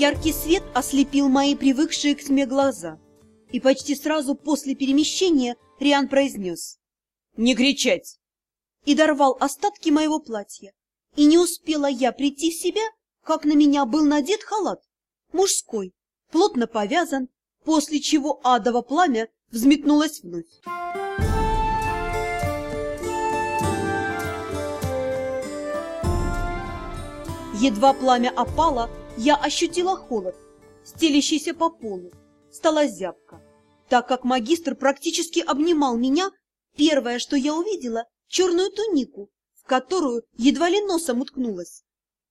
Яркий свет ослепил мои привыкшие к тьме глаза. И почти сразу после перемещения Риан произнес «Не кричать!» и дорвал остатки моего платья. И не успела я прийти в себя, как на меня был надет халат, мужской, плотно повязан, после чего адово пламя взметнулось вновь. Едва пламя опало, я ощутила холод, стелящийся по полу. Стала зябко. Так как магистр практически обнимал меня, первое, что я увидела, черную тунику, в которую едва ли носом уткнулась.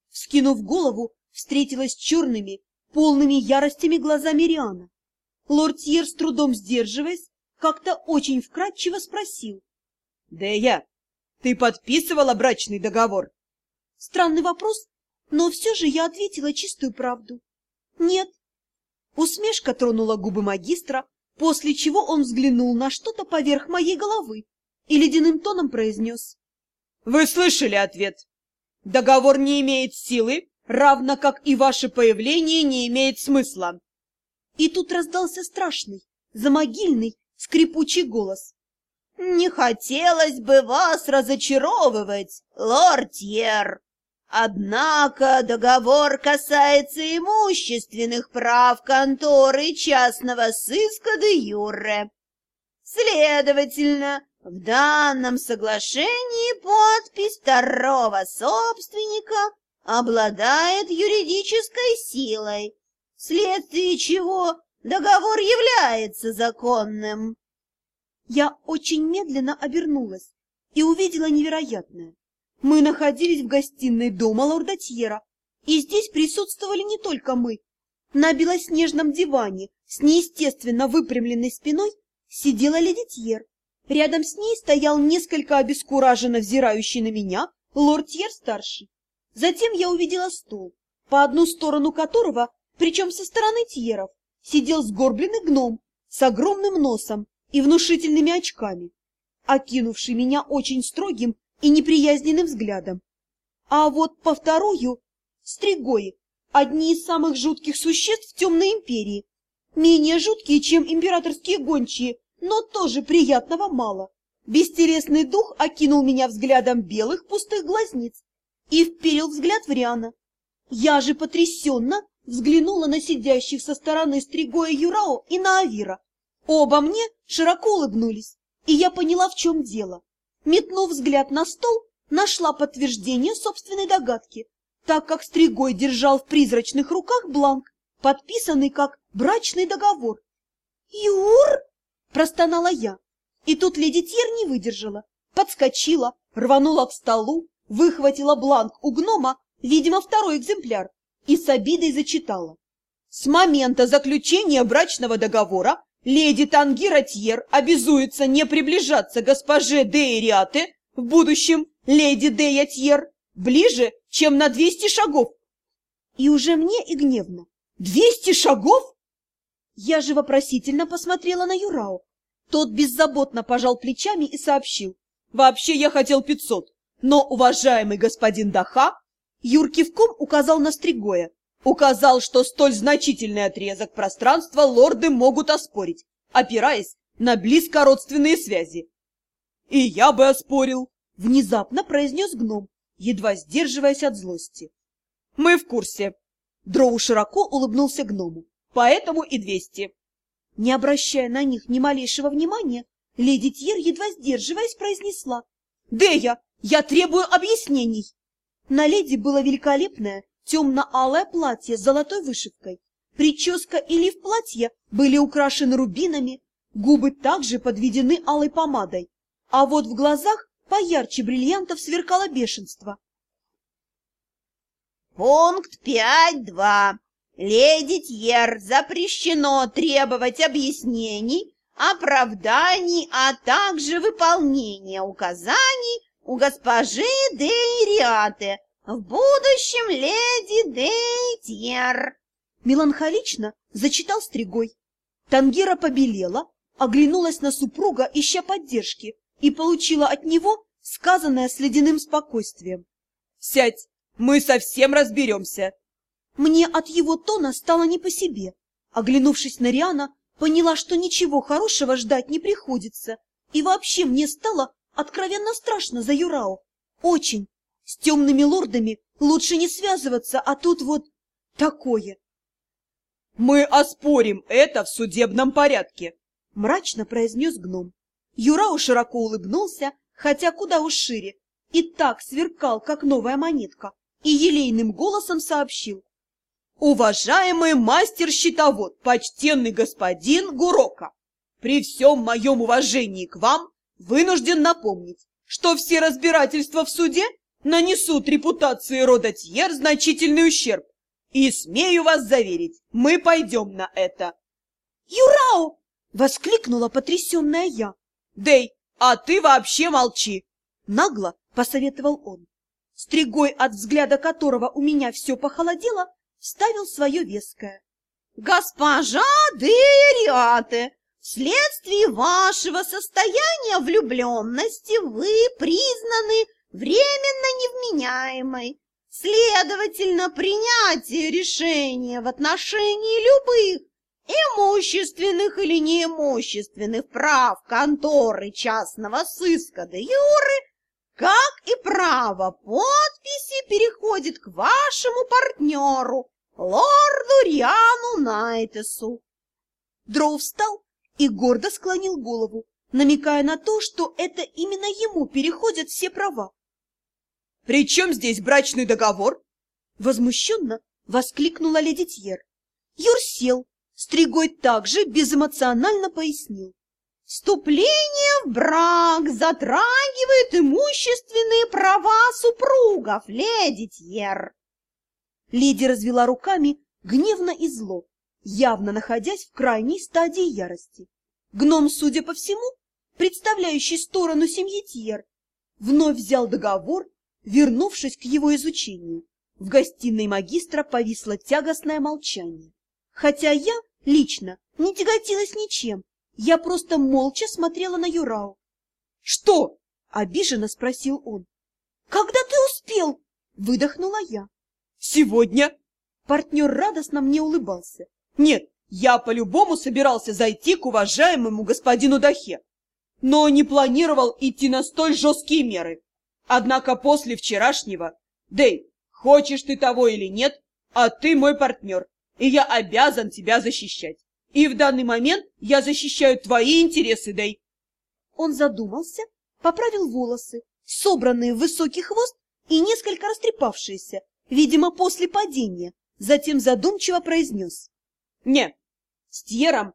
Вскинув голову, встретилась черными, полными яростями глазами Риана. Лортьер, с трудом сдерживаясь, как-то очень вкратчиво спросил. — Дея, ты подписывала брачный договор? Странный вопрос, но все же я ответила чистую правду. Нет. Усмешка тронула губы магистра, после чего он взглянул на что-то поверх моей головы и ледяным тоном произнес. Вы слышали ответ. Договор не имеет силы, равно как и ваше появление не имеет смысла. И тут раздался страшный, замогильный, скрипучий голос. «Не хотелось бы вас разочаровывать, лорд Ер. Однако договор касается имущественных прав конторы частного сыска де юре. Следовательно, в данном соглашении подпись второго собственника обладает юридической силой, вследствие чего договор является законным. Я очень медленно обернулась и увидела невероятное. Мы находились в гостиной дома лорда Тьера, и здесь присутствовали не только мы. На белоснежном диване с неестественно выпрямленной спиной сидела леди Тьер. Рядом с ней стоял несколько обескураженно взирающий на меня лорд Тьер-старший. Затем я увидела стол, по одну сторону которого, причем со стороны Тьеров, сидел сгорбленный гном с огромным носом и внушительными очками, окинувший меня очень строгим и неприязненным взглядом. А вот по вторую — стригои, одни из самых жутких существ темной империи, менее жуткие, чем императорские гончие, но тоже приятного мало. Бестересный дух окинул меня взглядом белых пустых глазниц и вперил взгляд в Риана. Я же потрясенно взглянула на сидящих со стороны Стригоя Юрао и на Авира. Оба мне широко улыбнулись, и я поняла, в чем дело. Метнув взгляд на стол, нашла подтверждение собственной догадки, так как Стригой держал в призрачных руках бланк, подписанный как брачный договор. «Юр!» – простонала я. И тут леди Тьер не выдержала, подскочила, рванула к столу, выхватила бланк у гнома, видимо, второй экземпляр, и с обидой зачитала. С момента заключения брачного договора леди Тангира Тьер обязуется не приближаться госпоже Дейриате, в будущем леди Дея Тьер, ближе, чем на двести шагов. И уже мне и гневно. Двести шагов? Я же вопросительно посмотрела на Юрау. Тот беззаботно пожал плечами и сообщил. Вообще я хотел пятьсот, но уважаемый господин Даха Юр кивком указал на Стригоя. Указал, что столь значительный отрезок пространства лорды могут оспорить, опираясь на близкородственные связи. «И я бы оспорил», — внезапно произнес гном, едва сдерживаясь от злости. «Мы в курсе». Дроу широко улыбнулся гному. «Поэтому и двести». Не обращая на них ни малейшего внимания, леди Тьер, едва сдерживаясь, произнесла. «Дея, я требую объяснений!» На леди было великолепное, темно-алое платье с золотой вышивкой. Прическа и лиф платья были украшены рубинами, губы также подведены алой помадой, а вот в глазах поярче бриллиантов сверкало бешенство. Пункт 5.2. Леди Тьер запрещено требовать объяснений, оправданий, а также выполнения указаний у госпожи Дейриаты, в будущем леди Дейтьер. Меланхолично зачитал Стригой. Тангера побелела, оглянулась на супруга, ища поддержки, и получила от него сказанное с ледяным спокойствием. «Сядь, мы совсем разберемся!» Мне от его тона стало не по себе. Оглянувшись на Риана, поняла, что ничего хорошего ждать не приходится. И вообще мне стало откровенно страшно за Юрао. Очень. С темными лордами лучше не связываться, а тут вот такое. «Мы оспорим это в судебном порядке», — мрачно произнес гном. Юрао широко улыбнулся, хотя куда уж шире, и так сверкал, как новая монетка, и елейным голосом сообщил. «Уважаемый мастер-щитовод, почтенный господин Гурока, при всем моем уважении к вам вынужден напомнить, что все разбирательства в суде нанесут репутации рода Тьер значительный ущерб. И смею вас заверить, мы пойдем на это. «Юрау!» — воскликнула потрясенная я. «Дэй, а ты вообще молчи!» — нагло посоветовал он. Стригой, от взгляда которого у меня все похолодело, вставил свое веское. «Госпожа Дериате, вследствие вашего состояния влюбленности вы признаны временно невменяемой. Следовательно, принятие решения в отношении любых имущественных или неимущественных прав конторы частного сыска де юры, как и право подписи, переходит к вашему партнеру, лорду Риану Найтесу. Дроу встал и гордо склонил голову, намекая на то, что это именно ему переходят все права. «При чем здесь брачный договор?» Возмущенно воскликнула леди Тьер. Юр сел, Стригой также безэмоционально пояснил. Вступление в брак затрагивает имущественные права супругов, леди Тьер. Леди развела руками гневно и зло, явно находясь в крайней стадии ярости. Гном, судя по всему, представляющий сторону семьи Тьер, вновь взял договор, вернувшись к его изучению. В гостиной магистра повисло тягостное молчание. Хотя я лично не тяготилась ничем, я просто молча смотрела на Юрау. — Что? — обиженно спросил он. — Когда ты успел? — выдохнула я. — Сегодня. Партнер радостно мне улыбался. — Нет, я по-любому собирался зайти к уважаемому господину Дахе, но не планировал идти на столь жесткие меры. Однако после вчерашнего... Дэй, хочешь ты того или нет, а ты мой партнер, и я обязан тебя защищать. И в данный момент я защищаю твои интересы, Дэй. Он задумался, поправил волосы, собранные в высокий хвост и несколько растрепавшиеся, видимо, после падения, затем задумчиво произнес. Не, с Тьером,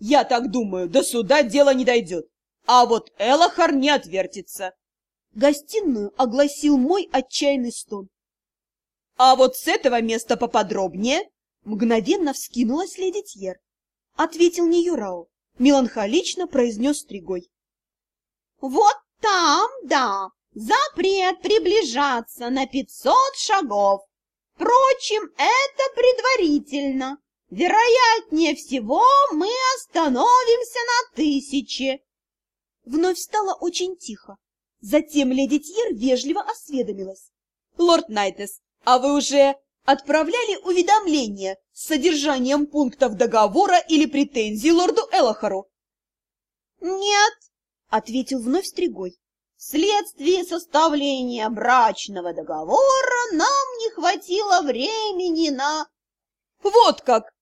я так думаю, до суда дело не дойдет, а вот Элохар не отвертится. Гостиную огласил мой отчаянный стон. А вот с этого места поподробнее Мгновенно вскинулась леди Тьер. Ответил не Юрау, меланхолично произнес Стригой. Вот там, да, запрет приближаться на пятьсот шагов. Впрочем, это предварительно. Вероятнее всего, мы остановимся на тысяче. Вновь стало очень тихо. Затем леди Тьер вежливо осведомилась. — Лорд Найтес, а вы уже отправляли уведомления с содержанием пунктов договора или претензий лорду Элохору? «Нет», — ответил вновь Стригой. «Вследствие составления брачного договора нам не хватило времени на...» «Вот как!»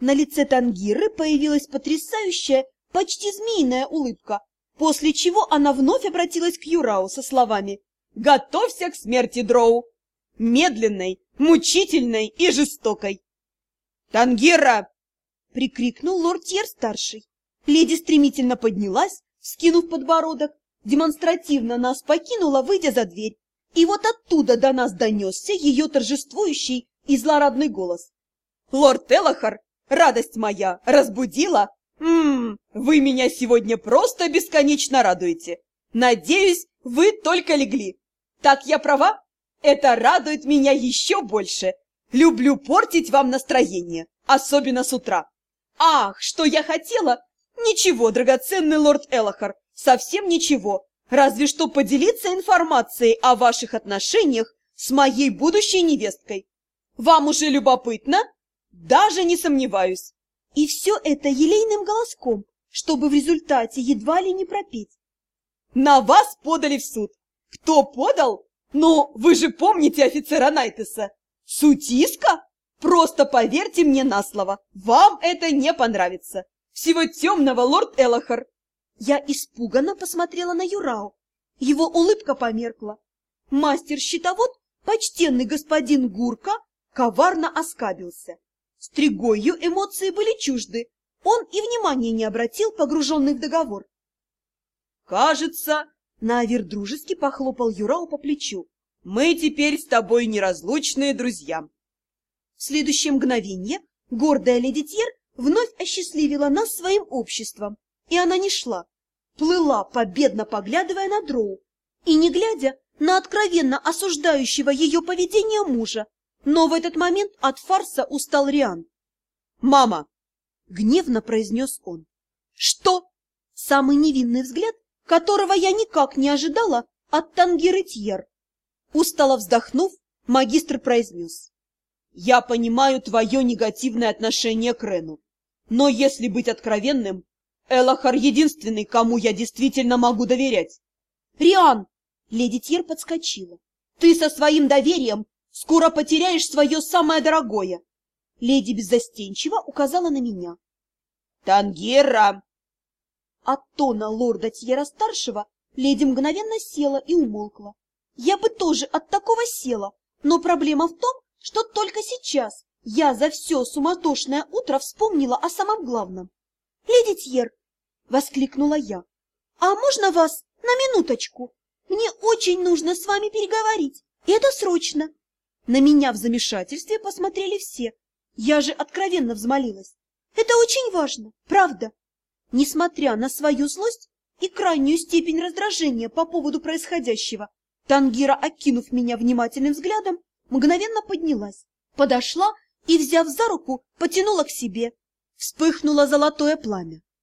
На лице Тангиры появилась потрясающая, почти змеиная улыбка, после чего она вновь обратилась к Юрау со словами «Готовься к смерти, Дроу!» Медленной, мучительной и жестокой. «Тангира!» — прикрикнул лорд Тьер-старший. Леди стремительно поднялась, скинув подбородок, демонстративно нас покинула, выйдя за дверь. И вот оттуда до нас донесся ее торжествующий и злорадный голос. «Лорд Элохар, радость моя, разбудила? Ммм, вы меня сегодня просто бесконечно радуете. Надеюсь, вы только легли. Так я права?» Это радует меня еще больше. Люблю портить вам настроение, особенно с утра. Ах, что я хотела? Ничего, драгоценный лорд Элохар, совсем ничего. Разве что поделиться информацией о ваших отношениях с моей будущей невесткой. Вам уже любопытно? Даже не сомневаюсь. И все это елейным голоском, чтобы в результате едва ли не пропеть. На вас подали в суд. Кто подал? Ну, вы же помните офицера Найтеса. Сутиска? Просто поверьте мне на слово, вам это не понравится. Всего темного, лорд Элохар. Я испуганно посмотрела на Юрау. Его улыбка померкла. Мастер-щитовод, почтенный господин Гурка, коварно оскабился. Стригою эмоции были чужды. Он и внимания не обратил, погруженный в договор. «Кажется...» — Навер дружески похлопал Юрау по плечу. «Мы теперь с тобой неразлучные друзья». В следующее мгновение гордая леди Тьер вновь осчастливила нас своим обществом, и она не шла, плыла, победно поглядывая на Дроу, и не глядя на откровенно осуждающего ее поведение мужа, но в этот момент от фарса устал Риан. «Мама!» — гневно произнес он. «Что?» Самый невинный взгляд, которого я никак не ожидала от Тангиры Тьер. Устало вздохнув, магистр произнес. «Я понимаю твое негативное отношение к Рену, но если быть откровенным, Элахар единственный, кому я действительно могу доверять». «Риан!» — леди Тьер подскочила. «Ты со своим доверием Скоро потеряешь свое самое дорогое. Леди беззастенчиво указала на меня. Тангера! От тона лорда Тьера-старшего леди мгновенно села и умолкла. Я бы тоже от такого села, но проблема в том, что только сейчас я за все суматошное утро вспомнила о самом главном. — Леди Тьер! — воскликнула я. — А можно вас на минуточку? Мне очень нужно с вами переговорить, это срочно. На меня в замешательстве посмотрели все. Я же откровенно взмолилась. Это очень важно, правда. Несмотря на свою злость и крайнюю степень раздражения по поводу происходящего, Тангира, окинув меня внимательным взглядом, мгновенно поднялась, подошла и, взяв за руку, потянула к себе. Вспыхнуло золотое пламя.